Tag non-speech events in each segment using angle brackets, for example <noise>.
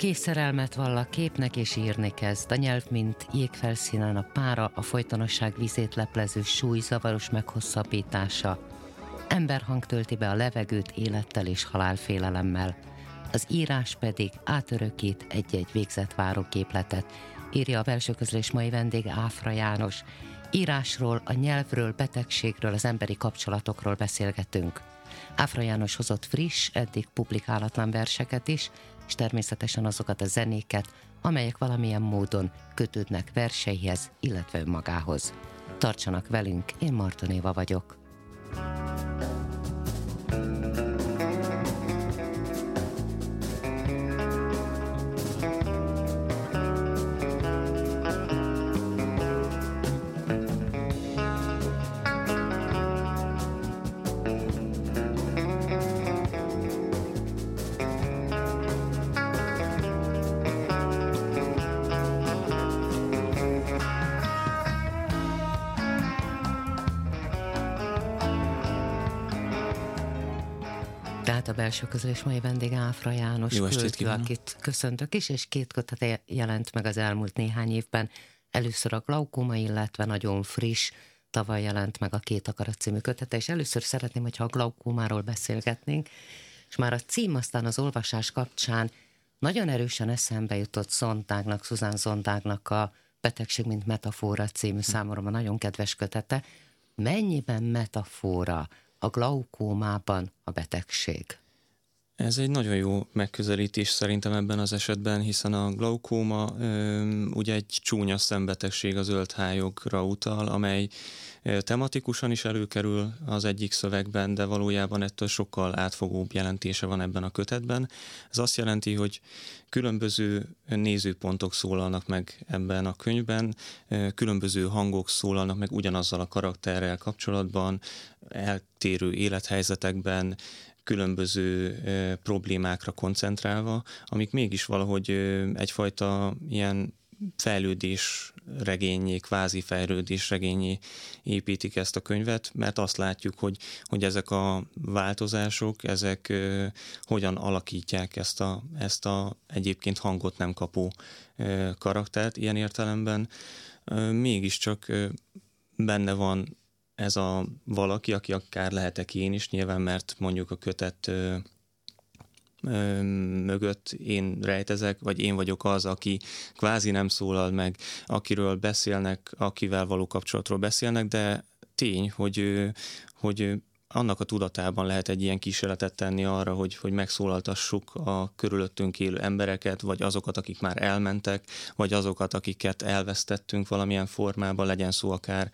Aki szerelmet vall a képnek és írni kezd, a nyelv, mint jégfelszínen a pára, a folytonosság vizét leplező súly zavaros meghosszabbítása. Emberhang tölti be a levegőt élettel és halálfélelemmel. Az írás pedig átörökít egy-egy végzett váróképletet, írja a belső közlés mai vendég Áfra János. Írásról, a nyelvről, betegségről, az emberi kapcsolatokról beszélgetünk. Áfra János hozott friss, eddig publikálatlan verseket is, és természetesen azokat a zenéket, amelyek valamilyen módon kötődnek verseihez, illetve önmagához. Tartsanak velünk, én Martonéva vagyok. Tehát a belső közlés mai vendég Áfra János Jó estét költő, kívánok. akit köszöntök is, és két kötete jelent meg az elmúlt néhány évben. Először a glaukóma, illetve nagyon friss, tavaly jelent meg a Két akarat című kötete, és először szeretném, hogyha a glaukómáról beszélgetnénk, és már a cím aztán az olvasás kapcsán nagyon erősen eszembe jutott Zondágnak, Szuzán Zondágnak a Betegség, mint metafora című számomra nagyon kedves kötete. Mennyiben metafora a glaukómában a betegség? Ez egy nagyon jó megközelítés szerintem ebben az esetben, hiszen a glaukóma ö, ugye egy csúnya szembetegség a zöldhájogra utal, amely tematikusan is előkerül az egyik szövegben, de valójában ettől sokkal átfogóbb jelentése van ebben a kötetben. Ez azt jelenti, hogy különböző nézőpontok szólalnak meg ebben a könyvben, különböző hangok szólalnak meg ugyanazzal a karakterrel kapcsolatban, eltérő élethelyzetekben, különböző problémákra koncentrálva, amik mégis valahogy egyfajta ilyen fejlődés regényé, kvázi fejlődés regényé építik ezt a könyvet, mert azt látjuk, hogy, hogy ezek a változások, ezek ö, hogyan alakítják ezt a, ezt a egyébként hangot nem kapó ö, karaktert ilyen értelemben. Ö, mégiscsak ö, benne van ez a valaki, aki akár lehetek én is, nyilván, mert mondjuk a kötet ö, ö, mögött én rejtezek, vagy én vagyok az, aki kvázi nem szólal meg, akiről beszélnek, akivel való kapcsolatról beszélnek, de tény, hogy, hogy annak a tudatában lehet egy ilyen kísérletet tenni arra, hogy, hogy megszólaltassuk a körülöttünk élő embereket, vagy azokat, akik már elmentek, vagy azokat, akiket elvesztettünk valamilyen formában, legyen szó akár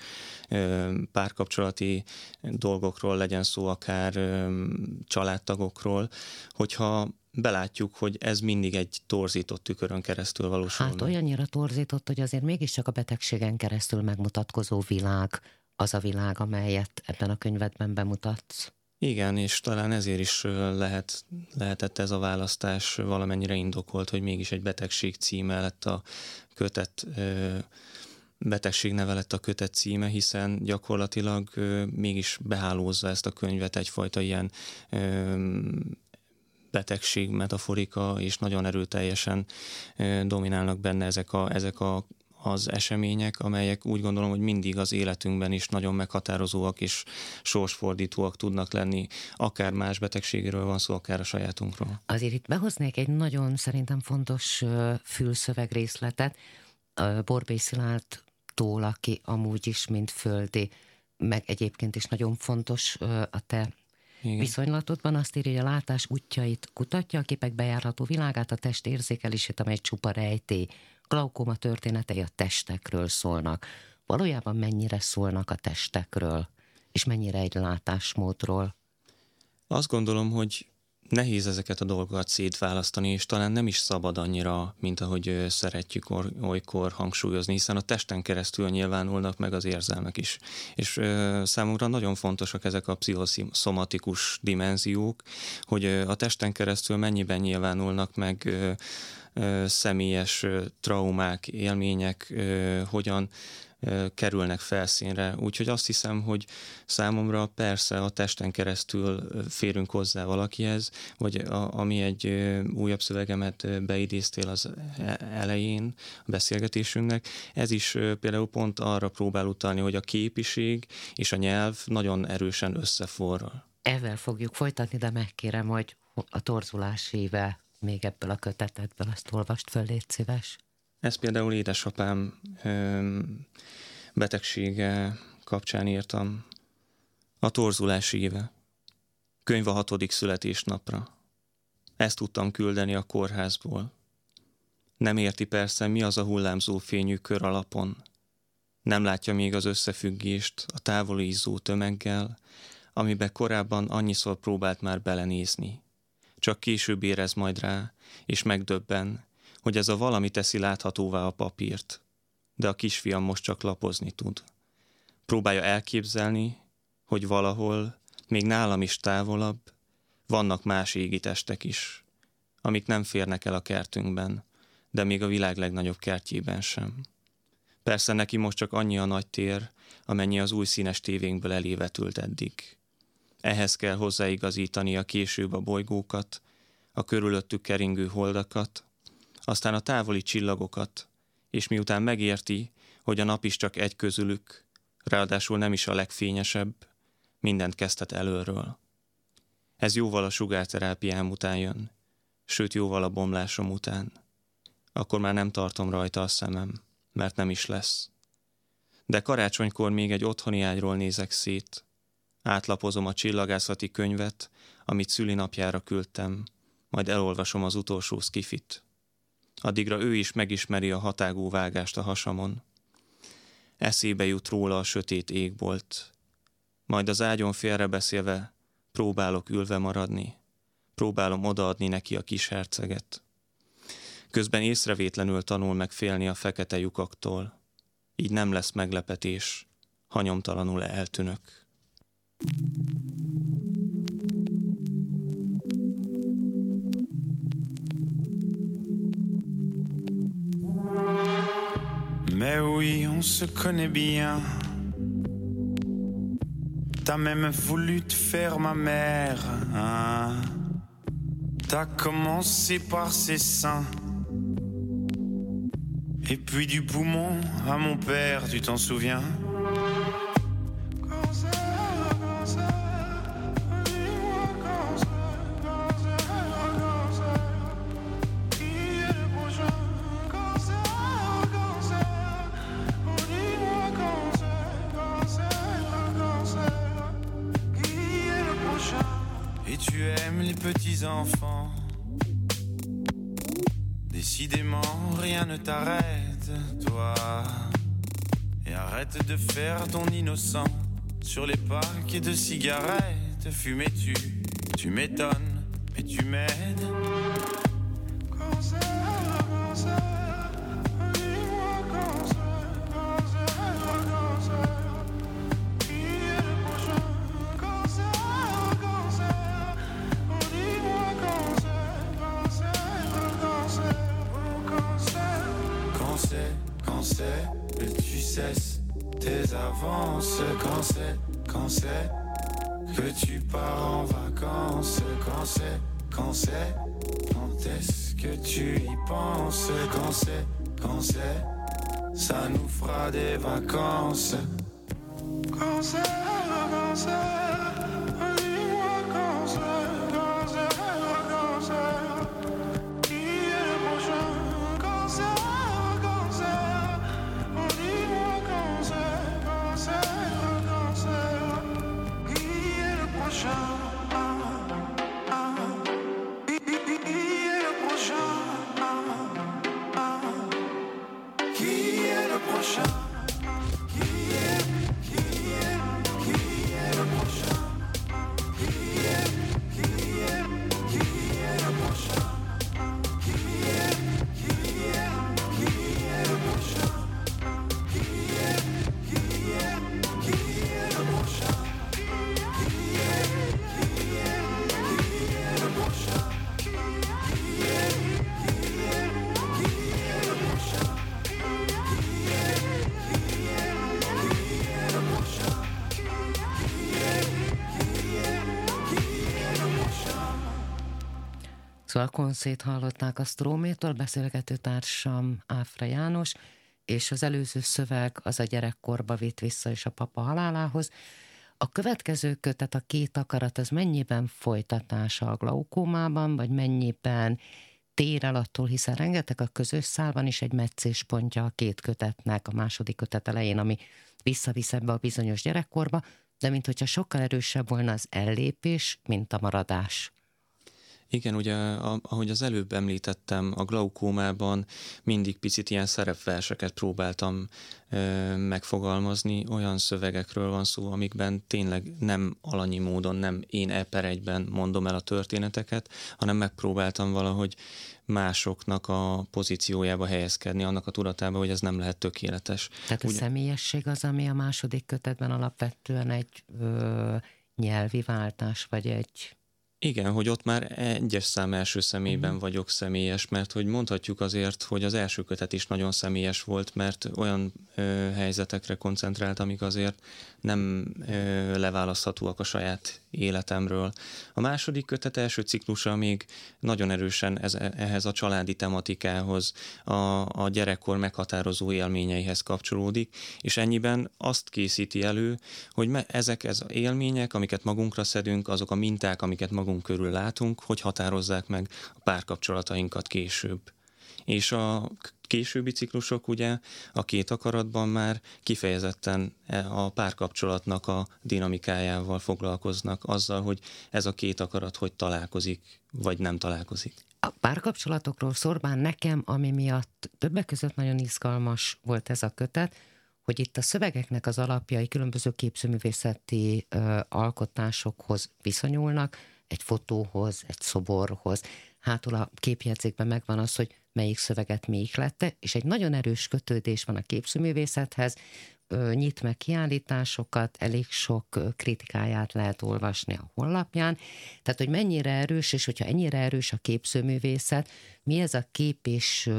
ö, párkapcsolati dolgokról, legyen szó akár ö, családtagokról, hogyha belátjuk, hogy ez mindig egy torzított tükörön keresztül valósul. Hát olyannyira torzított, hogy azért mégiscsak a betegségen keresztül megmutatkozó világ az a világ, amelyet ebben a könyvedben bemutatsz. Igen, és talán ezért is lehet, lehetett ez a választás valamennyire indokolt, hogy mégis egy betegség címe lett a kötet, betegség neve lett a kötet címe, hiszen gyakorlatilag mégis behálózza ezt a könyvet egyfajta ilyen betegség metaforika, és nagyon erőteljesen dominálnak benne ezek, a, ezek a, az események, amelyek úgy gondolom, hogy mindig az életünkben is nagyon meghatározóak és sorsfordítóak tudnak lenni, akár más betegségéről van szó, akár a sajátunkról. Azért itt behoznék egy nagyon szerintem fontos ö, fülszövegrészletet. Ö, Borbély Szilárdtól, aki amúgy is, mint földi, meg egyébként is nagyon fontos a te Igen. viszonylatodban azt írja, hogy a látás útjait kutatja, a képek bejárható világát, a test érzékelését, amely csupa rejtély. Glaukóma történetei a testekről szólnak. Valójában mennyire szólnak a testekről, és mennyire egy látásmódról? Azt gondolom, hogy nehéz ezeket a dolgokat szétválasztani, és talán nem is szabad annyira, mint ahogy szeretjük olykor hangsúlyozni, hiszen a testen keresztül nyilvánulnak meg az érzelmek is. És ö, számomra nagyon fontosak ezek a pszichoszomatikus dimenziók, hogy a testen keresztül mennyiben nyilvánulnak meg ö, ö, személyes traumák, élmények, hogyan kerülnek felszínre. Úgyhogy azt hiszem, hogy számomra persze a testen keresztül férünk hozzá valakihez, vagy a, ami egy újabb szövegemet beidéztél az e, elején a beszélgetésünknek, ez is például pont arra próbál utalni, hogy a képiség és a nyelv nagyon erősen összeforral. Ezzel fogjuk folytatni, de megkérem, hogy a torzulás éve még ebből a kötetedből azt olvast föl, légy szíves. Ez például édesapám betegsége kapcsán írtam. A torzulás éve. Könyv a hatodik születésnapra. Ezt tudtam küldeni a kórházból. Nem érti persze, mi az a hullámzó fényű kör alapon. Nem látja még az összefüggést a távoli izzó tömeggel, amibe korábban annyiszor próbált már belenézni. Csak később érez majd rá, és megdöbben, hogy ez a valami teszi láthatóvá a papírt, de a kisfiam most csak lapozni tud. Próbálja elképzelni, hogy valahol, még nálam is távolabb, vannak más égi testek is, amik nem férnek el a kertünkben, de még a világ legnagyobb kertjében sem. Persze neki most csak annyi a nagy tér, amennyi az új színes tévénkből elévetült eddig. Ehhez kell hozzáigazítani a később a bolygókat, a körülöttük keringő holdakat, aztán a távoli csillagokat, és miután megérti, hogy a nap is csak egy közülük, ráadásul nem is a legfényesebb, mindent kezdhet előről. Ez jóval a sugárterápiám után jön, sőt jóval a bomlásom után. Akkor már nem tartom rajta a szemem, mert nem is lesz. De karácsonykor még egy otthoni ágyról nézek szét. Átlapozom a csillagászati könyvet, amit szülinapjára küldtem, majd elolvasom az utolsó skifit. Addigra ő is megismeri a hatágú vágást a hasamon. Eszébe jut róla a sötét égbolt. Majd az ágyon félrebeszélve próbálok ülve maradni. Próbálom odaadni neki a kis herceget. Közben észrevétlenül tanul meg félni a fekete lyukaktól. Így nem lesz meglepetés, hanyomtalanul eltűnök. Mais oui, on se connaît bien. T'as même voulu te faire ma mère. Hein? T'as commencé par ses seins. Et puis du poumon à mon père, tu t'en souviens? T'arrête, toi. Et arrête de faire ton innocent sur les paquets de cigarettes. Fumais-tu, tu m'étonnes, mais tu m'aides. Szóval konszét hallották a Strómétól, beszélgető társam Áfra János, és az előző szöveg az a gyerekkorba vitt vissza is a papa halálához. A következő kötet, a két akarat, az mennyiben folytatása a glaukómában, vagy mennyiben tér el attól, hiszen rengeteg a közös szál van is egy meccéspontja a két kötetnek, a második kötet elején, ami visszavisz ebbe a bizonyos gyerekkorba, de mint hogyha sokkal erősebb volna az ellépés, mint a maradás. Igen, ugye ahogy az előbb említettem, a glaukómában mindig picit ilyen szerepverseket próbáltam ö, megfogalmazni. Olyan szövegekről van szó, amikben tényleg nem alanyi módon, nem én eper egyben mondom el a történeteket, hanem megpróbáltam valahogy másoknak a pozíciójába helyezkedni, annak a tudatába, hogy ez nem lehet tökéletes. Tehát a Ugye... személyesség az, ami a második kötetben alapvetően egy ö, nyelvi váltás, vagy egy igen, hogy ott már egyes szám első személyben uh-huh. vagyok személyes, mert hogy mondhatjuk azért, hogy az első kötet is nagyon személyes volt, mert olyan ö, helyzetekre koncentrált, amik azért nem ö, leválaszthatóak a saját életemről. A második kötet első ciklusa még nagyon erősen ez, ehhez a családi tematikához, a, a gyerekkor meghatározó élményeihez kapcsolódik, és ennyiben azt készíti elő, hogy me, ezek ez élmények, amiket magunkra szedünk, azok a minták, amiket magunk körül látunk, hogy határozzák meg a párkapcsolatainkat később. És a későbbi ciklusok ugye a két akaratban már kifejezetten e, a párkapcsolatnak a dinamikájával foglalkoznak, azzal, hogy ez a két akarat hogy találkozik, vagy nem találkozik. A párkapcsolatokról szorbán nekem, ami miatt többek között nagyon izgalmas volt ez a kötet, hogy itt a szövegeknek az alapjai különböző képzőművészeti ö, alkotásokhoz viszonyulnak, egy fotóhoz, egy szoborhoz. Hátul a képjegyzékben megvan az, hogy melyik szöveget mi ihlette, és egy nagyon erős kötődés van a képzőművészethez, nyit meg kiállításokat, elég sok kritikáját lehet olvasni a honlapján. Tehát, hogy mennyire erős, és hogyha ennyire erős a képzőművészet, mi ez a kép és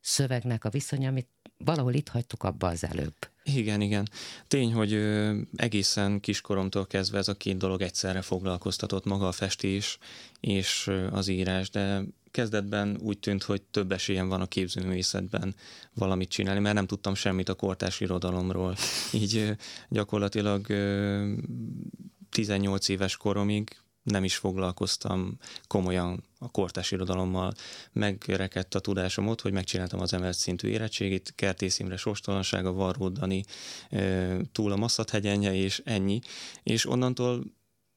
szövegnek a viszony, amit valahol itt hagytuk abba az előbb. Igen, igen. Tény, hogy egészen kiskoromtól kezdve ez a két dolog egyszerre foglalkoztatott, maga a festés és az írás, de kezdetben úgy tűnt, hogy több esélyem van a képzőművészetben valamit csinálni, mert nem tudtam semmit a kortárs irodalomról. <laughs> Így gyakorlatilag ö, 18 éves koromig nem is foglalkoztam komolyan a kortás irodalommal. Megrekedt a tudásom ott, hogy megcsináltam az emelt szintű érettségit, Kertész Imre sorstalansága, Varró Dani túl a Masszathegyenje, és ennyi. És onnantól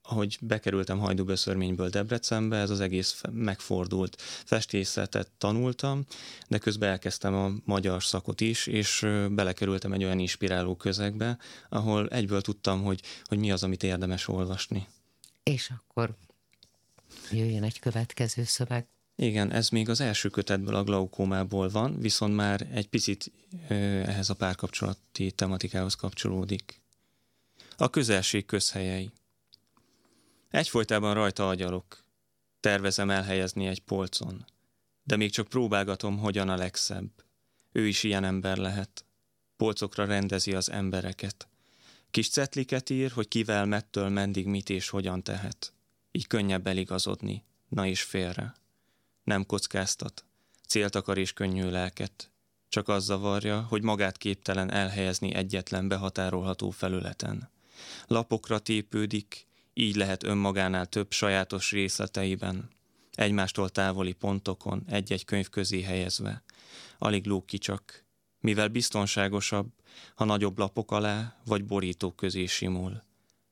ahogy bekerültem Hajdúböszörményből Debrecenbe, ez az egész megfordult. Festészetet tanultam, de közben elkezdtem a magyar szakot is, és belekerültem egy olyan inspiráló közegbe, ahol egyből tudtam, hogy, hogy mi az, amit érdemes olvasni. És akkor jöjjön egy következő szöveg. Igen, ez még az első kötetből a glaukómából van, viszont már egy picit ehhez a párkapcsolati tematikához kapcsolódik. A közelség közhelyei. Egyfolytában rajta agyalok. Tervezem elhelyezni egy polcon. De még csak próbálgatom, hogyan a legszebb. Ő is ilyen ember lehet. Polcokra rendezi az embereket. Kis cetliket ír, hogy kivel, mettől, mendig mit és hogyan tehet. Így könnyebb eligazodni, na is félre. Nem kockáztat, célt akar és könnyű lelket. Csak az zavarja, hogy magát képtelen elhelyezni egyetlen behatárolható felületen. Lapokra tépődik, így lehet önmagánál több sajátos részleteiben, egymástól távoli pontokon, egy-egy könyv közé helyezve. Alig lók ki csak, mivel biztonságosabb, ha nagyobb lapok alá vagy borítók közé simul,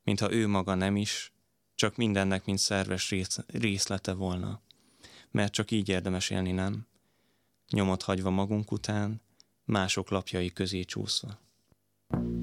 mintha ő maga nem is, csak mindennek, mint szerves részlete volna. Mert csak így érdemes élni, nem? Nyomot hagyva magunk után, mások lapjai közé csúszva. harapon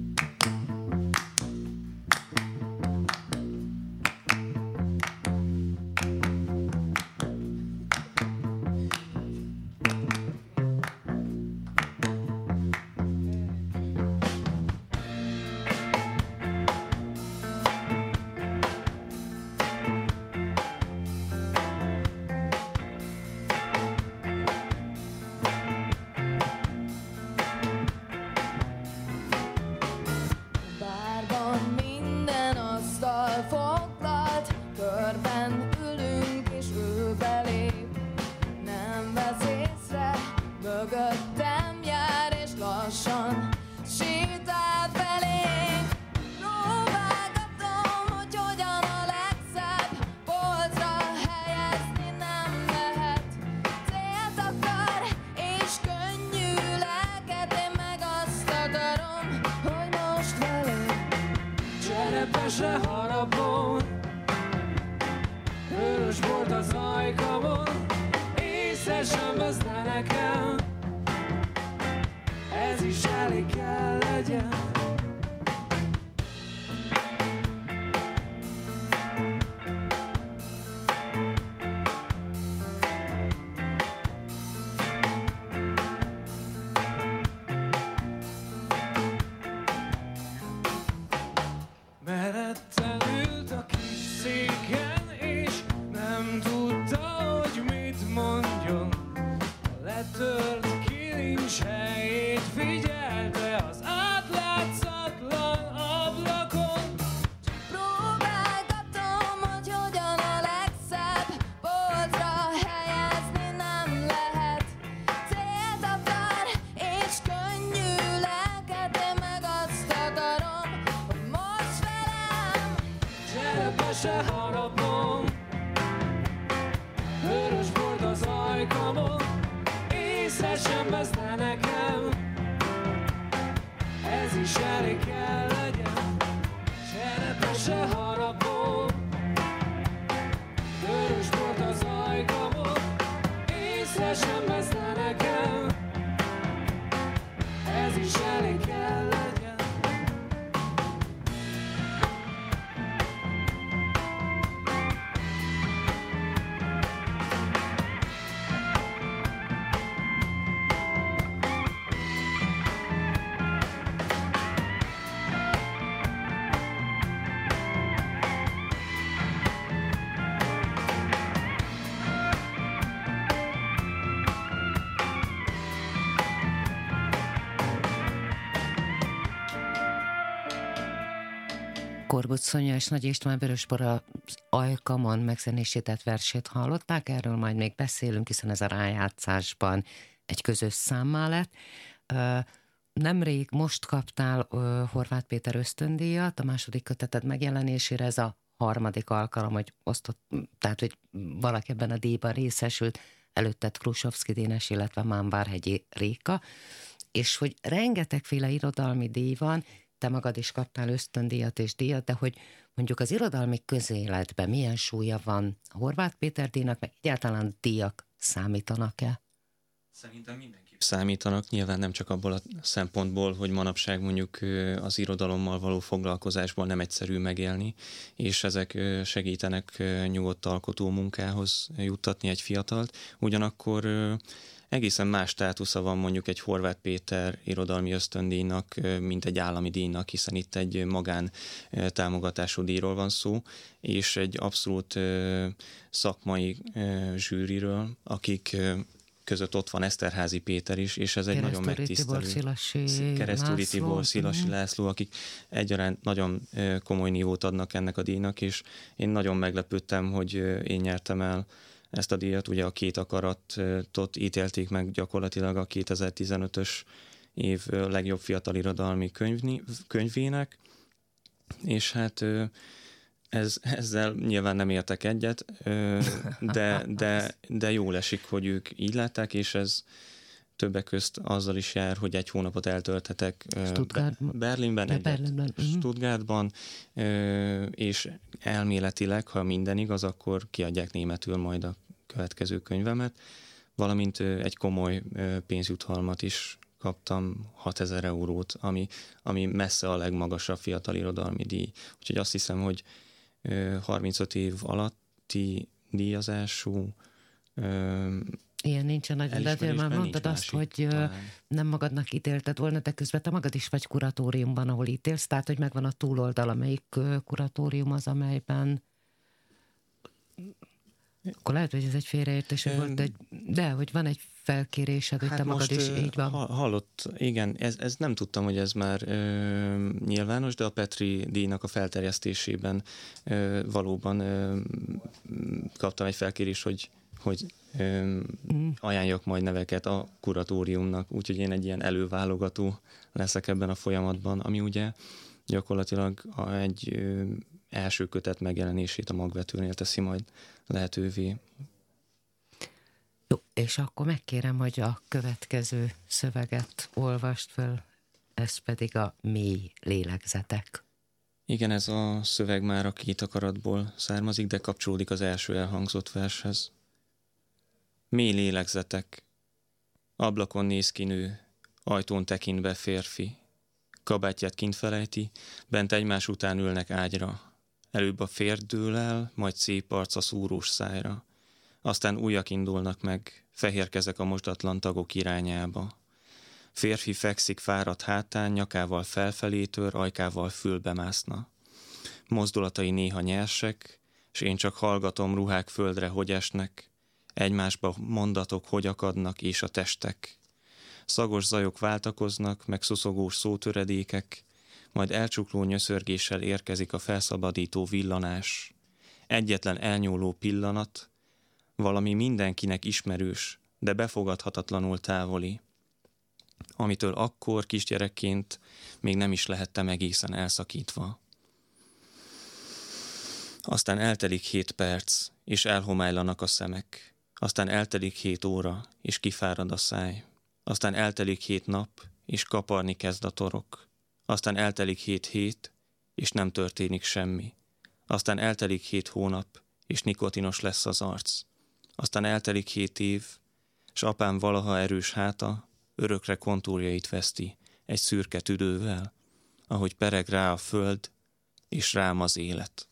Korbusz Szonya és Nagy István Vörösbor az Ajkamon megzenésített versét hallották, erről majd még beszélünk, hiszen ez a rájátszásban egy közös számmá lett. Nemrég most kaptál Horváth Péter ösztöndíjat, a második köteted megjelenésére, ez a harmadik alkalom, hogy osztott, tehát hogy valaki ebben a díjban részesült, előtted Krusovszki Dénes, illetve Mámbárhegyi Réka, és hogy rengetegféle irodalmi díj van, te magad is kaptál ösztöndíjat és díjat, de hogy mondjuk az irodalmi közéletben milyen súlya van Horváth Péter díjnak, meg egyáltalán díjak számítanak-e? Szerintem mindenki számítanak, nyilván nem csak abból a szempontból, hogy manapság mondjuk az irodalommal való foglalkozásból nem egyszerű megélni, és ezek segítenek nyugodt alkotó munkához juttatni egy fiatalt. Ugyanakkor egészen más státusza van mondjuk egy Horváth Péter irodalmi ösztöndíjnak, mint egy állami díjnak, hiszen itt egy magán támogatású díjról van szó, és egy abszolút szakmai zsűriről, akik között ott van Eszterházi Péter is, és ez egy nagyon megtisztelő. Keresztúri Tibor, Szilasi mm. László, akik egyaránt nagyon komoly nívót adnak ennek a díjnak, és én nagyon meglepődtem, hogy én nyertem el ezt a díjat. Ugye a két akaratot ítélték meg gyakorlatilag a 2015-ös év legjobb fiatal irodalmi könyvni, könyvének, és hát ez, ezzel nyilván nem értek egyet, de, de, de jól esik, hogy ők így látták, és ez többek közt azzal is jár, hogy egy hónapot eltölthetek Stuttgartban. Berlinben, egyet Berlinben. Mhm. Stuttgartban, és elméletileg, ha minden igaz, akkor kiadják németül majd a következő könyvemet, valamint egy komoly pénzjuthalmat is kaptam 6000 eurót, ami, ami messze a legmagasabb fiatal irodalmi díj. Úgyhogy azt hiszem, hogy 35 év alatti díjazású Ilyen nincsen nagyon, de azért már mondtad azt, másik, hogy talán. nem magadnak ítélted volna, de közben te magad is vagy kuratóriumban, ahol ítélsz, tehát hogy megvan a túloldal, amelyik kuratórium az, amelyben akkor lehet, hogy ez egy félreértés um, volt, de, de hogy van egy felkérésed, hogy hát te magad is így van. Hallott, igen, ez, ez nem tudtam, hogy ez már ö, nyilvános, de a Petri díjnak a felterjesztésében ö, valóban ö, kaptam egy felkérés, hogy hogy ö, mm. ajánljak majd neveket a kuratóriumnak, úgyhogy én egy ilyen előválogató leszek ebben a folyamatban, ami ugye gyakorlatilag egy ö, első kötet megjelenését a magvetőnél teszi majd lehetővé. Jó, és akkor megkérem, hogy a következő szöveget olvast föl, ez pedig a mély lélegzetek. Igen, ez a szöveg már a két akaratból származik, de kapcsolódik az első elhangzott vershez. Mély lélegzetek, ablakon néz ki nő, ajtón tekint be férfi, kabátját kint felejti, bent egymás után ülnek ágyra. Előbb a férd dől el, majd szép arca szúrós szájra. Aztán újak indulnak meg, fehér kezek a mosdatlan tagok irányába. Férfi fekszik fáradt hátán, nyakával felfelé tör, ajkával fülbe mászna. Mozdulatai néha nyersek, és én csak hallgatom ruhák földre, hogy esnek, egymásba mondatok, hogy akadnak, és a testek. Szagos zajok váltakoznak, meg szuszogós szótöredékek, majd elcsukló nyöszörgéssel érkezik a felszabadító villanás. Egyetlen elnyúló pillanat, valami mindenkinek ismerős, de befogadhatatlanul távoli, amitől akkor kisgyerekként még nem is lehettem egészen elszakítva. Aztán eltelik hét perc, és elhomálylanak a szemek. Aztán eltelik hét óra, és kifárad a száj. Aztán eltelik hét nap, és kaparni kezd a torok. Aztán eltelik hét hét, és nem történik semmi. Aztán eltelik hét hónap, és nikotinos lesz az arc. Aztán eltelik hét év, és apám valaha erős háta örökre kontúrjait veszti egy szürke tüdővel, ahogy pereg rá a föld, és rám az élet.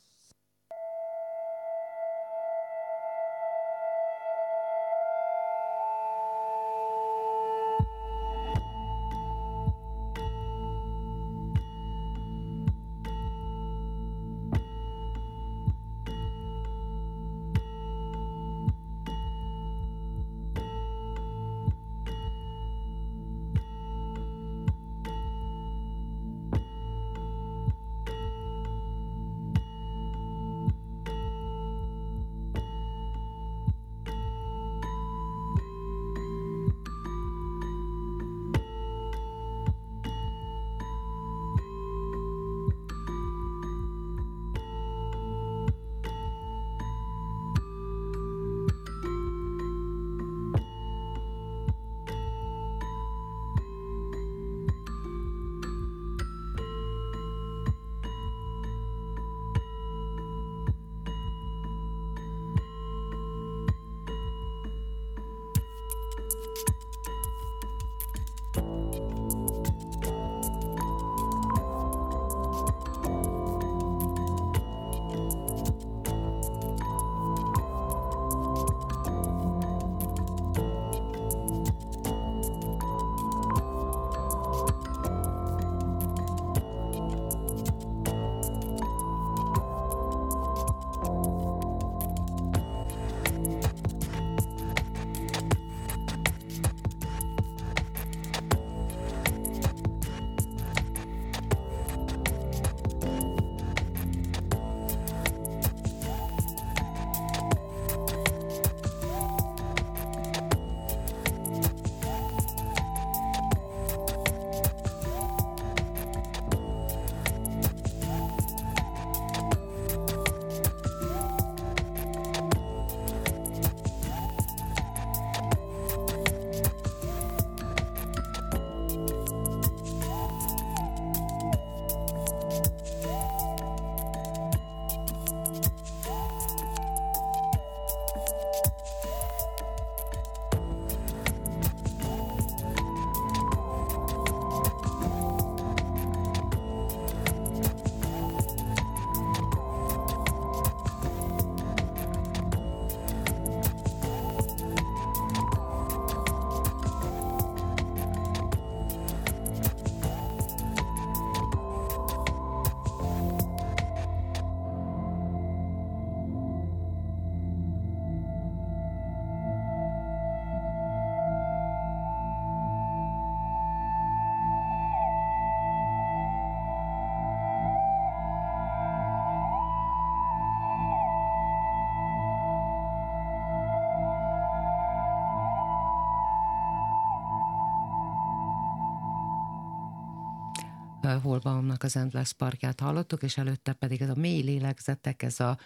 Holbaumnak az Endless Parkját hallottuk, és előtte pedig ez a mély lélegzetek, ez a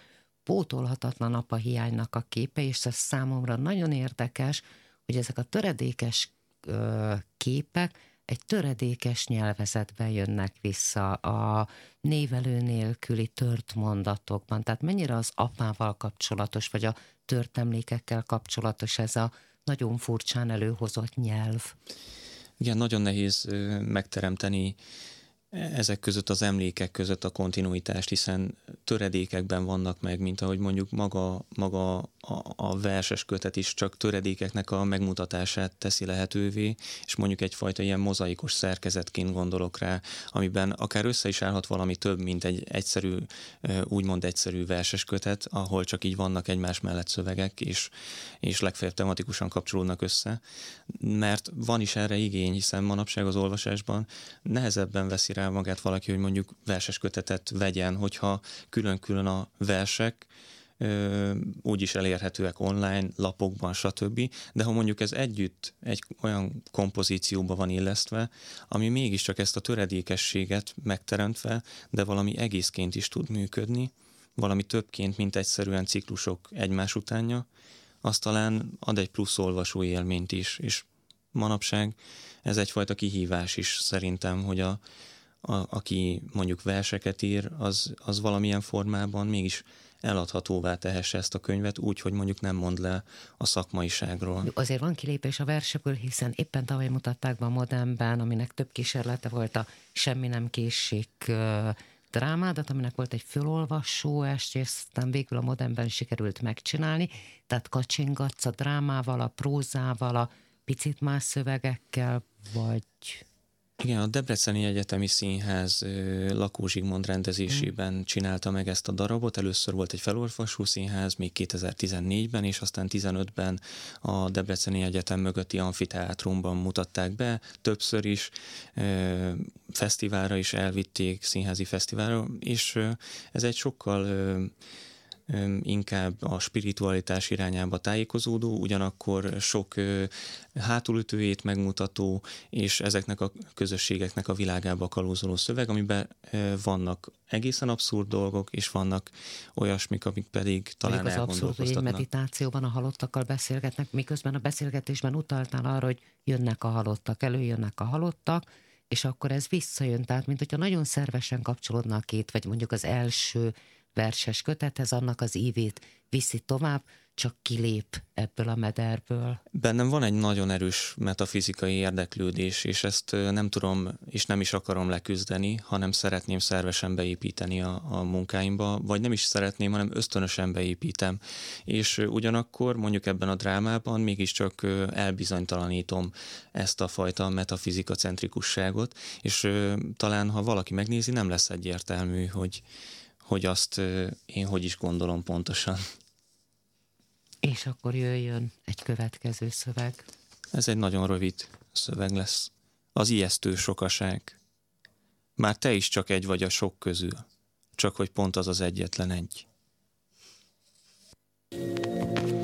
pótolhatatlan apa hiánynak a képe, és ez számomra nagyon érdekes, hogy ezek a töredékes képek egy töredékes nyelvezetben jönnek vissza a névelő nélküli tört mondatokban. Tehát mennyire az apával kapcsolatos, vagy a tört emlékekkel kapcsolatos ez a nagyon furcsán előhozott nyelv? Igen, nagyon nehéz megteremteni ezek között az emlékek között a kontinuitást, hiszen töredékekben vannak meg, mint ahogy mondjuk maga, maga a, a verses kötet is csak töredékeknek a megmutatását teszi lehetővé, és mondjuk egyfajta ilyen mozaikos szerkezetként gondolok rá, amiben akár össze is állhat valami több, mint egy egyszerű, úgymond egyszerű verses kötet, ahol csak így vannak egymás mellett szövegek, és, és legfeljebb tematikusan kapcsolódnak össze, mert van is erre igény, hiszen manapság az olvasásban nehezebben veszi rá magát valaki, hogy mondjuk verses kötetet vegyen, hogyha külön-külön a versek úgy is elérhetőek online, lapokban, stb. De ha mondjuk ez együtt egy olyan kompozícióba van illesztve, ami mégiscsak ezt a töredékességet megteremtve, de valami egészként is tud működni, valami többként, mint egyszerűen ciklusok egymás utánja, az talán ad egy plusz olvasó élményt is, és manapság ez egyfajta kihívás is szerintem, hogy a, a, aki mondjuk verseket ír, az, az valamilyen formában mégis eladhatóvá tehesse ezt a könyvet úgy, hogy mondjuk nem mond le a szakmaiságról. Azért van kilépés a versekből, hiszen éppen tavaly mutatták be a Modernben, aminek több kísérlete volt a Semmi nem készség drámádat, aminek volt egy fölolvasó est, és aztán végül a Modernben sikerült megcsinálni, tehát kacsingatsz a drámával, a prózával, a picit más szövegekkel, vagy igen, a Debreceni Egyetemi Színház Lakó Zsigmond rendezésében mm. csinálta meg ezt a darabot. Először volt egy felolvasó színház, még 2014-ben, és aztán 15-ben a Debreceni Egyetem mögötti amfiteátrumban mutatták be. Többször is fesztiválra is elvitték, színházi fesztiválra, és ez egy sokkal inkább a spiritualitás irányába tájékozódó, ugyanakkor sok hátulütőjét megmutató, és ezeknek a közösségeknek a világába kalózoló szöveg, amiben vannak egészen abszurd dolgok, és vannak olyasmik, amik pedig talán az abszurd, hogy egy meditációban a halottakkal beszélgetnek, miközben a beszélgetésben utaltál arra, hogy jönnek a halottak, előjönnek a halottak, és akkor ez visszajön, tehát mint hogyha nagyon szervesen kapcsolódna a két, vagy mondjuk az első verses kötethez, annak az ívét viszi tovább, csak kilép ebből a mederből. Bennem van egy nagyon erős metafizikai érdeklődés, és ezt nem tudom, és nem is akarom leküzdeni, hanem szeretném szervesen beépíteni a, a munkáimba, vagy nem is szeretném, hanem ösztönösen beépítem. És ugyanakkor mondjuk ebben a drámában mégiscsak elbizonytalanítom ezt a fajta metafizika centrikusságot, és talán ha valaki megnézi, nem lesz egyértelmű, hogy, hogy azt én hogy is gondolom pontosan. És akkor jöjjön egy következő szöveg. Ez egy nagyon rövid szöveg lesz. Az ijesztő sokaság. Már te is csak egy vagy a sok közül, csak hogy pont az az egyetlen egy. Áfra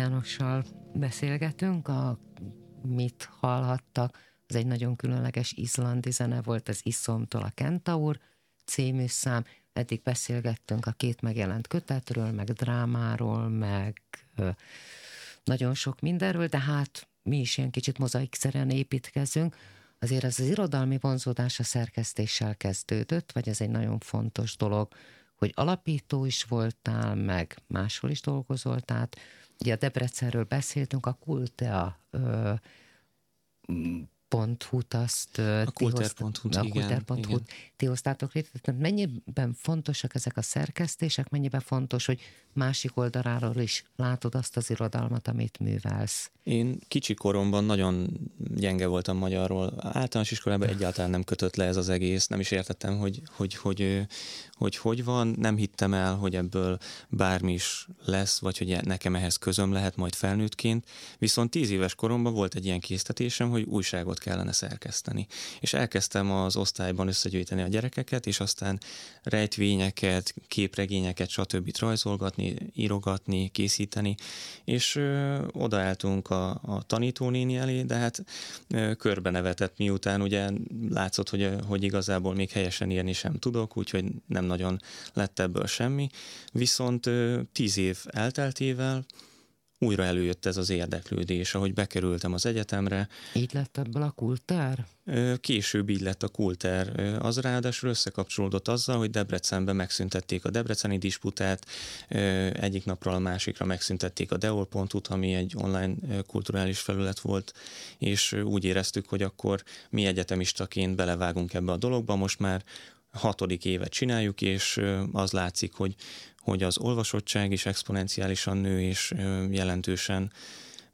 Jánossal beszélgetünk, a mit hallhattak, az egy nagyon különleges izlandi zene volt, az Iszomtól a Kentaur című szám, eddig beszélgettünk a két megjelent kötetről, meg drámáról, meg nagyon sok mindenről, de hát mi is ilyen kicsit mozaikszerűen építkezünk. Azért ez az irodalmi vonzódás a szerkesztéssel kezdődött, vagy ez egy nagyon fontos dolog, hogy alapító is voltál, meg máshol is dolgozol, ugye a Debrecenről beszéltünk, a Kultea ö, Kulter.hu-t azt a kulter.hu a ti hoztátok létre. Mennyiben fontosak ezek a szerkesztések, mennyiben fontos, hogy másik oldaláról is látod azt az irodalmat, amit művelsz? Én kicsi koromban nagyon gyenge voltam magyarról. Általános iskolában egyáltalán nem kötött le ez az egész, nem is értettem, hogy hogy, hogy, hogy, hogy van, nem hittem el, hogy ebből bármi is lesz, vagy hogy nekem ehhez közöm lehet majd felnőttként. Viszont tíz éves koromban volt egy ilyen késztetésem, hogy újságot kellene szerkeszteni. És elkezdtem az osztályban összegyűjteni a gyerekeket, és aztán rejtvényeket, képregényeket, stb. rajzolgatni, írogatni, készíteni, és ö, odaálltunk a, a tanítónéni elé, de hát ö, körbe nevetett, miután ugye látszott, hogy, hogy igazából még helyesen írni sem tudok, úgyhogy nem nagyon lett ebből semmi. Viszont tíz év elteltével újra előjött ez az érdeklődés, ahogy bekerültem az egyetemre. Így lett ebből a kultár? Később így lett a kultár. Az ráadásul összekapcsolódott azzal, hogy Debrecenben megszüntették a debreceni disputát, egyik napról a másikra megszüntették a deol.hu-t, ami egy online kulturális felület volt, és úgy éreztük, hogy akkor mi egyetemistaként belevágunk ebbe a dologba, most már hatodik évet csináljuk, és az látszik, hogy hogy az olvasottság is exponenciálisan nő, és jelentősen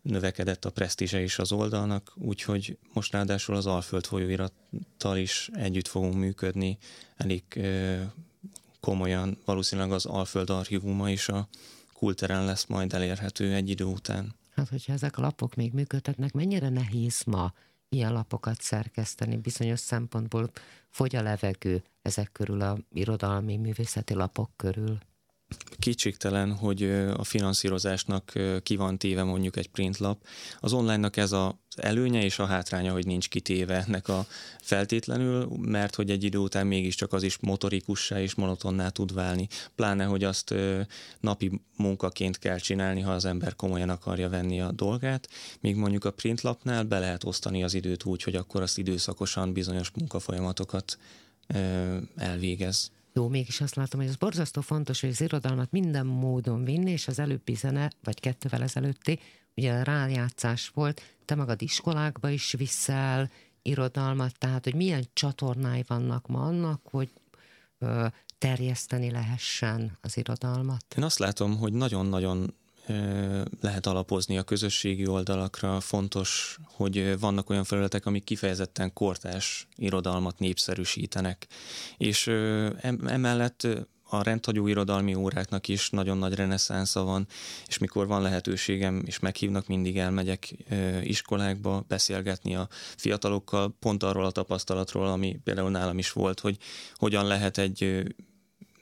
növekedett a presztízse is az oldalnak, úgyhogy most ráadásul az Alföld folyóirattal is együtt fogunk működni, elég komolyan, valószínűleg az Alföld archívuma is a kulteren lesz majd elérhető egy idő után. Hát, hogyha ezek a lapok még működhetnek, mennyire nehéz ma ilyen lapokat szerkeszteni? Bizonyos szempontból fogy a levegő ezek körül, a irodalmi, művészeti lapok körül kicsiktelen, hogy a finanszírozásnak ki van téve mondjuk egy printlap. Az online-nak ez az előnye és a hátránya, hogy nincs kitéve ennek a feltétlenül, mert hogy egy idő után mégiscsak az is motorikussá és monotonná tud válni. Pláne, hogy azt napi munkaként kell csinálni, ha az ember komolyan akarja venni a dolgát, míg mondjuk a printlapnál be lehet osztani az időt úgy, hogy akkor azt időszakosan bizonyos munkafolyamatokat elvégez. Jó, mégis azt látom, hogy ez borzasztó fontos, hogy az irodalmat minden módon vinni, és az előbbi zene, vagy kettővel ezelőtti, ugye rájátszás volt, te magad iskolákba is viszel irodalmat, tehát hogy milyen csatornái vannak ma annak, hogy ö, terjeszteni lehessen az irodalmat? Én azt látom, hogy nagyon-nagyon lehet alapozni a közösségi oldalakra. Fontos, hogy vannak olyan felületek, amik kifejezetten kortás irodalmat népszerűsítenek. És emellett a rendhagyó irodalmi óráknak is nagyon nagy reneszánsza van, és mikor van lehetőségem, és meghívnak, mindig elmegyek iskolákba beszélgetni a fiatalokkal, pont arról a tapasztalatról, ami például nálam is volt, hogy hogyan lehet egy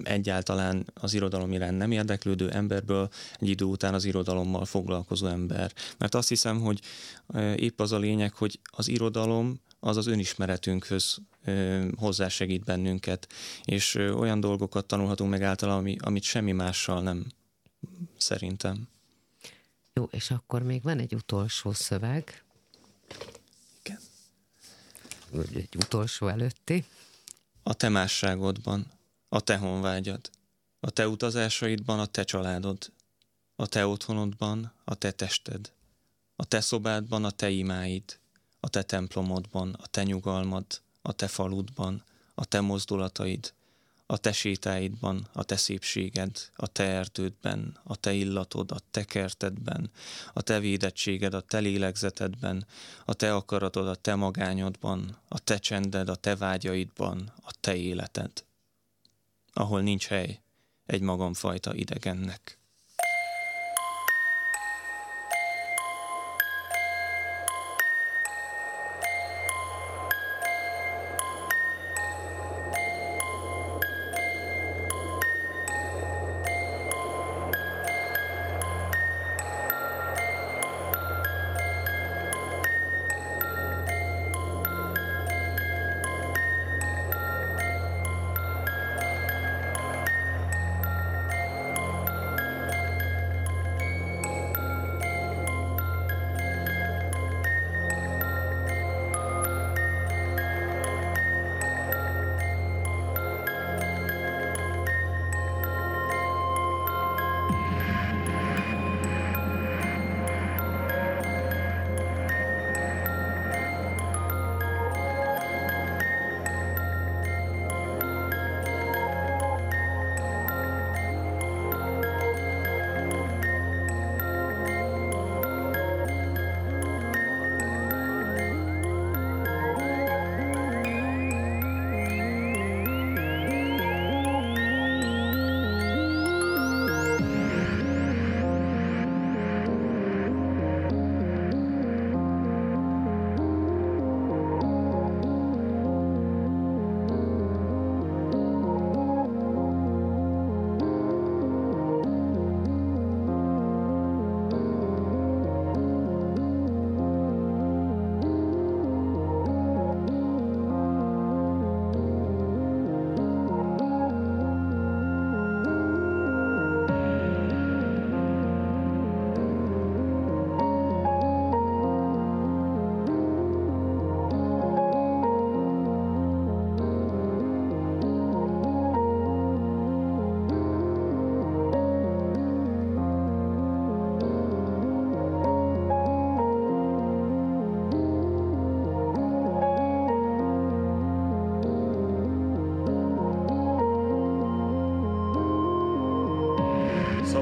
egyáltalán az irodalom iránt nem érdeklődő emberből egy idő után az irodalommal foglalkozó ember. Mert azt hiszem, hogy épp az a lényeg, hogy az irodalom az az önismeretünkhöz hozzásegít bennünket, és olyan dolgokat tanulhatunk meg általában, ami, amit semmi mással nem szerintem. Jó, és akkor még van egy utolsó szöveg. Igen. Egy utolsó előtti. A te másságodban a te honvágyad, a te utazásaidban a te családod, a te otthonodban a te tested, a te szobádban a te imáid, a te templomodban a te nyugalmad, a te faludban, a te mozdulataid, a te sétáidban, a te szépséged, a te erdődben, a te illatod, a te kertedben, a te védettséged, a te lélegzetedben, a te akaratod, a te magányodban, a te csended, a te vágyaidban, a te életed ahol nincs hely egy magamfajta idegennek.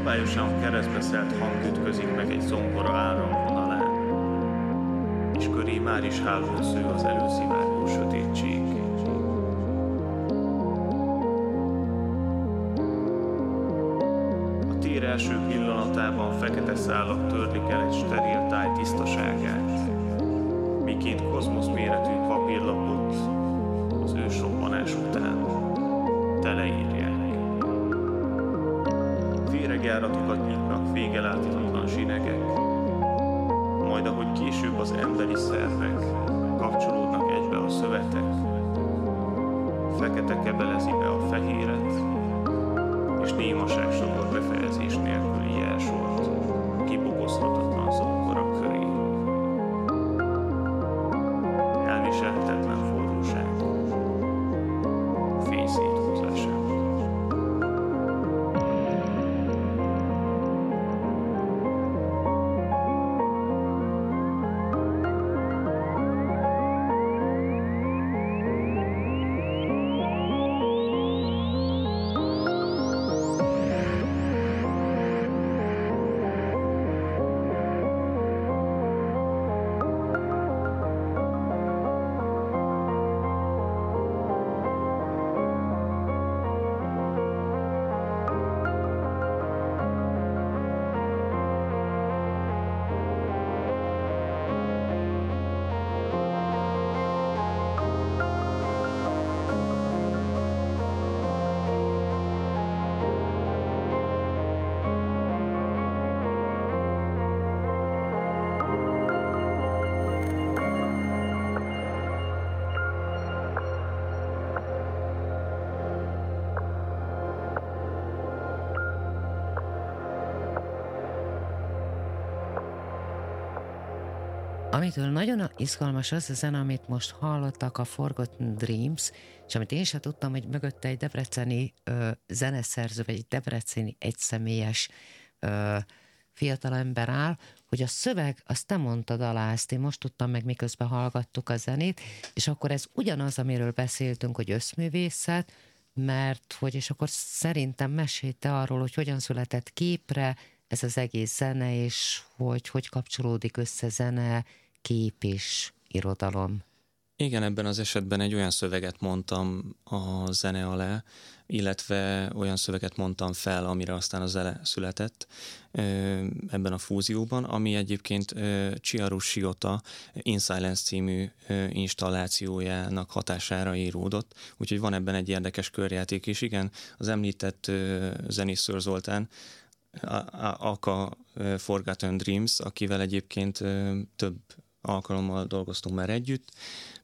Szabályosan keresztbeszelt hang ütközik meg egy zongora áramvonalán, és köré már is hálót sző az előszivárgó emberi szervek kapcsolódnak egybe a szövetek, fekete kebelezi be a fehéret, és némaság sodor befejezés nélküli jelsort, kibogozhatatlan zongora köré. Elviselhetetlen Amitől nagyon izgalmas az a zene, amit most hallottak, a Forgotten Dreams, és amit én sem tudtam, hogy mögötte egy debreceni ö, zeneszerző, vagy egy debreceni egyszemélyes ö, fiatalember áll, hogy a szöveg, azt te mondtad alá, ezt én most tudtam meg, miközben hallgattuk a zenét, és akkor ez ugyanaz, amiről beszéltünk, hogy összművészet, mert hogy, és akkor szerintem mesélj te arról, hogy hogyan született képre ez az egész zene, és hogy hogy kapcsolódik össze zene, kép és irodalom. Igen, ebben az esetben egy olyan szöveget mondtam a zene alá, illetve olyan szöveget mondtam fel, amire aztán a zene született ebben a fúzióban, ami egyébként Chiaru Shiota In Silence című installációjának hatására íródott, úgyhogy van ebben egy érdekes körjáték, és igen, az említett zenészőr Zoltán, Aka Forgotten Dreams, akivel egyébként több alkalommal dolgoztunk már együtt.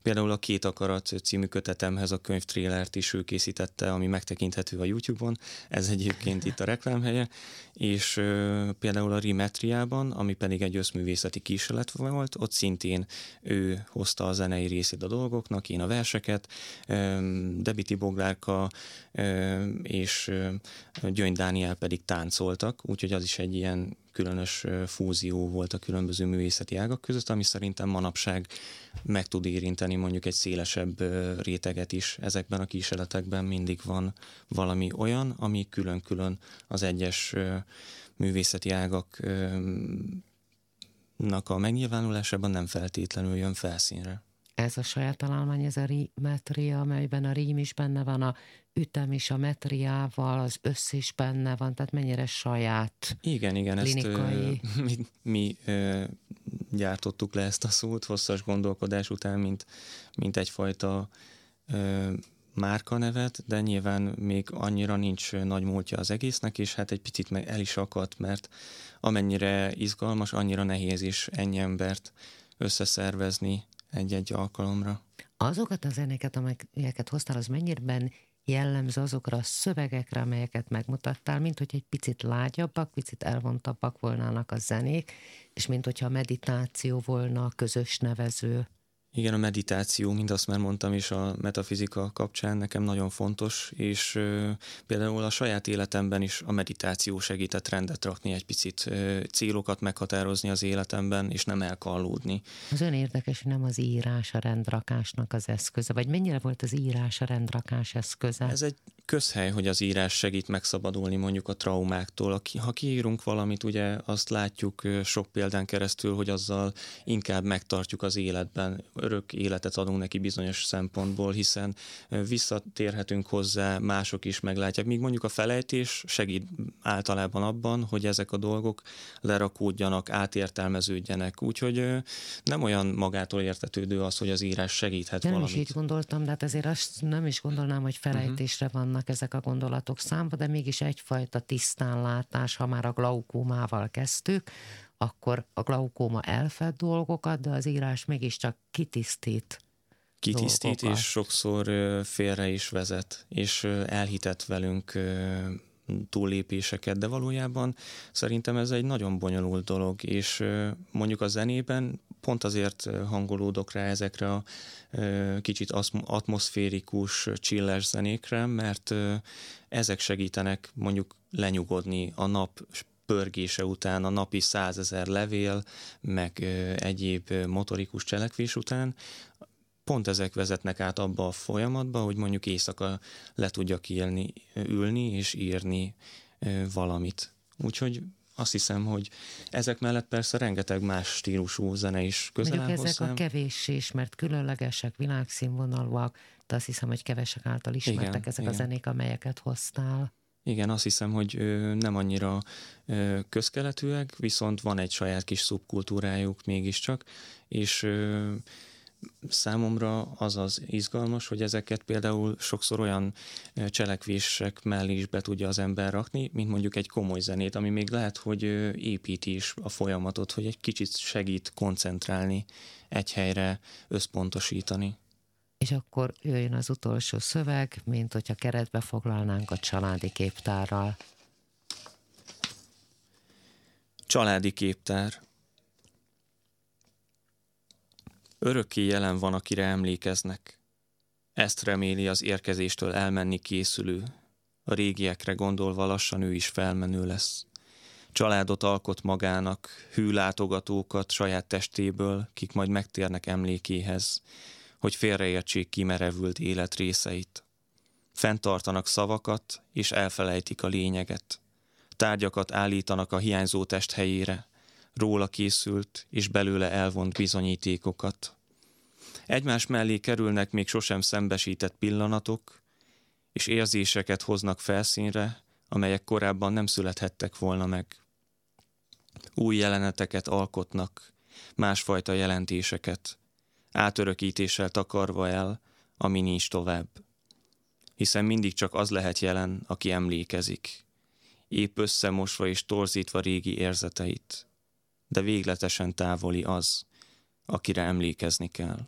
Például a Két Akarat című kötetemhez a könyv trélert is ő készítette, ami megtekinthető a YouTube-on. Ez egyébként itt a reklámhelye. És ö, például a Rimetriában, ami pedig egy összművészeti kísérlet volt, ott szintén ő hozta a zenei részét a dolgoknak, én a verseket, ö, Debiti Boglárka ö, és Gyöngy Dániel pedig táncoltak, úgyhogy az is egy ilyen különös fúzió volt a különböző művészeti ágak között, ami szerintem manapság meg tud érinteni mondjuk egy szélesebb réteget is. Ezekben a kísérletekben mindig van valami olyan, ami külön-külön az egyes művészeti ágaknak a megnyilvánulásában nem feltétlenül jön felszínre ez a saját találmány, ez a rimetria, amelyben a rím is benne van, a ütem is a metriával, az össz is benne van, tehát mennyire saját Igen, igen, klinikai... ezt ö, <laughs> mi, mi ö, gyártottuk le ezt a szót hosszas gondolkodás után, mint, mint egyfajta ö, márkanevet, de nyilván még annyira nincs nagy múltja az egésznek, és hát egy picit meg el is akadt, mert amennyire izgalmas, annyira nehéz is ennyi embert összeszervezni egy-egy alkalomra. Azokat a zenéket, amelyeket hoztál, az mennyiben jellemző azokra a szövegekre, amelyeket megmutattál, mint hogy egy picit lágyabbak, picit elvontabbak volnának a zenék, és mint hogyha a meditáció volna a közös nevező. Igen, a meditáció, mint azt már mondtam is a metafizika kapcsán nekem nagyon fontos, és ö, például a saját életemben is a meditáció segített rendet rakni egy picit, ö, célokat meghatározni az életemben, és nem elkallódni. Az ön érdekes, hogy nem az írás a rendrakásnak az eszköze, vagy mennyire volt az írás a rendrakás eszköze? Ez egy közhely, hogy az írás segít megszabadulni mondjuk a traumáktól. Ha kiírunk valamit, ugye azt látjuk sok példán keresztül, hogy azzal inkább megtartjuk az életben, örök életet adunk neki bizonyos szempontból, hiszen visszatérhetünk hozzá, mások is meglátják. Míg mondjuk a felejtés segít általában abban, hogy ezek a dolgok lerakódjanak, átértelmeződjenek. Úgyhogy nem olyan magától értetődő az, hogy az írás segíthet nem valamit. Nem is így gondoltam, de hát azért azt nem is gondolnám, hogy felejtésre uh-huh. Vannak ezek a gondolatok számba, de mégis egyfajta tisztánlátás, ha már a glaukómával kezdtük, akkor a glaukóma elfed dolgokat, de az írás mégiscsak kitisztít Kitisztít, dolgokat. és sokszor félre is vezet, és elhitet velünk túllépéseket, de valójában szerintem ez egy nagyon bonyolult dolog, és mondjuk a zenében pont azért hangolódok rá ezekre a kicsit atmoszférikus, csilles zenékre, mert ezek segítenek mondjuk lenyugodni a nap pörgése után, a napi százezer levél, meg egyéb motorikus cselekvés után, pont ezek vezetnek át abba a folyamatba, hogy mondjuk éjszaka le tudjak élni, ülni és írni valamit. Úgyhogy azt hiszem, hogy ezek mellett persze rengeteg más stílusú zene is közel Mondjuk ezek hozzám. a kevés ismert, különlegesek, világszínvonalúak, de azt hiszem, hogy kevesek által ismertek igen, ezek igen. a zenék, amelyeket hoztál. Igen, azt hiszem, hogy nem annyira közkeletűek, viszont van egy saját kis szubkultúrájuk mégiscsak, és számomra az az izgalmas, hogy ezeket például sokszor olyan cselekvések mellé is be tudja az ember rakni, mint mondjuk egy komoly zenét, ami még lehet, hogy építi is a folyamatot, hogy egy kicsit segít koncentrálni, egy helyre összpontosítani. És akkor jöjjön az utolsó szöveg, mint hogyha keretbe foglalnánk a családi képtárral. Családi képtár. Örökké jelen van, akire emlékeznek. Ezt reméli az érkezéstől elmenni készülő. A régiekre gondolva lassan ő is felmenő lesz. Családot alkot magának, hű látogatókat saját testéből, kik majd megtérnek emlékéhez, hogy félreértsék kimerevült élet részeit. Fentartanak szavakat, és elfelejtik a lényeget. Tárgyakat állítanak a hiányzó test helyére, róla készült és belőle elvont bizonyítékokat. Egymás mellé kerülnek még sosem szembesített pillanatok, és érzéseket hoznak felszínre, amelyek korábban nem születhettek volna meg. Új jeleneteket alkotnak, másfajta jelentéseket, átörökítéssel takarva el, ami nincs tovább. Hiszen mindig csak az lehet jelen, aki emlékezik, épp összemosva és torzítva régi érzeteit de végletesen távoli az, akire emlékezni kell.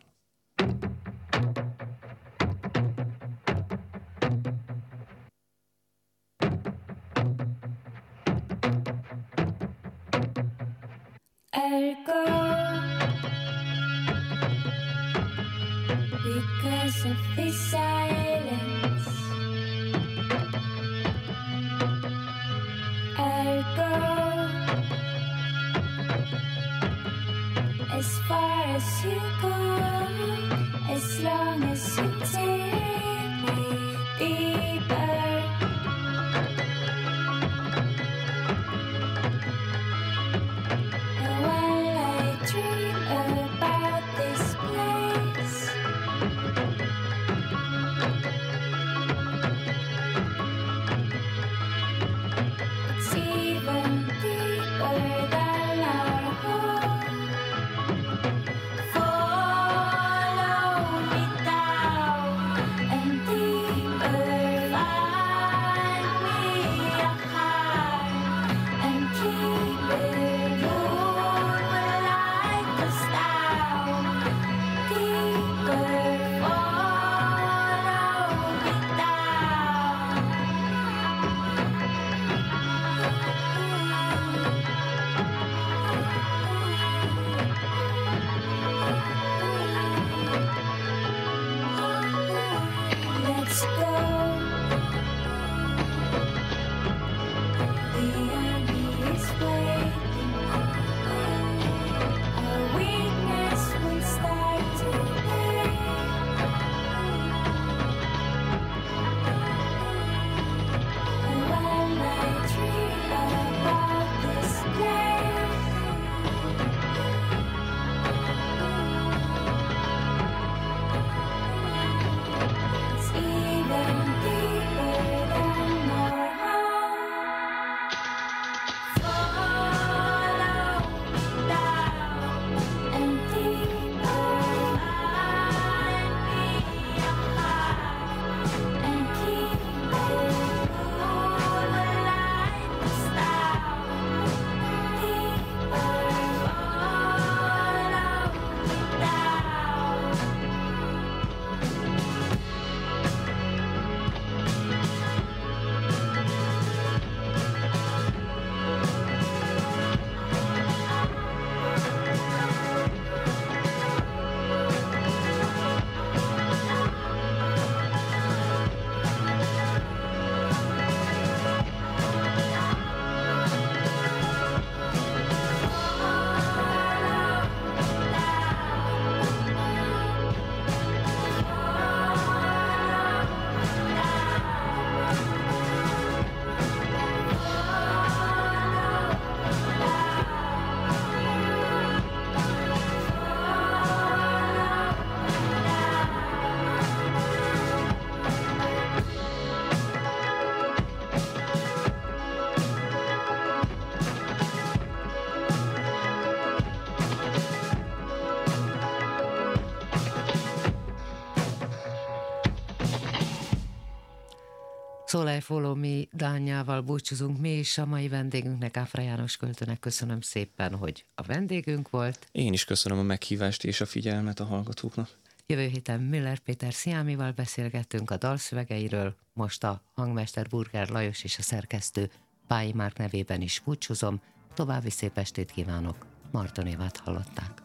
Szolaj Follow Me Dányával búcsúzunk mi is a mai vendégünknek, Áfra János költőnek köszönöm szépen, hogy a vendégünk volt. Én is köszönöm a meghívást és a figyelmet a hallgatóknak. Jövő héten Müller Péter Sziámival beszélgettünk a dalszövegeiről, most a hangmester Burger Lajos és a szerkesztő Pályi Márk nevében is búcsúzom. További szép estét kívánok! Marton Évát hallották.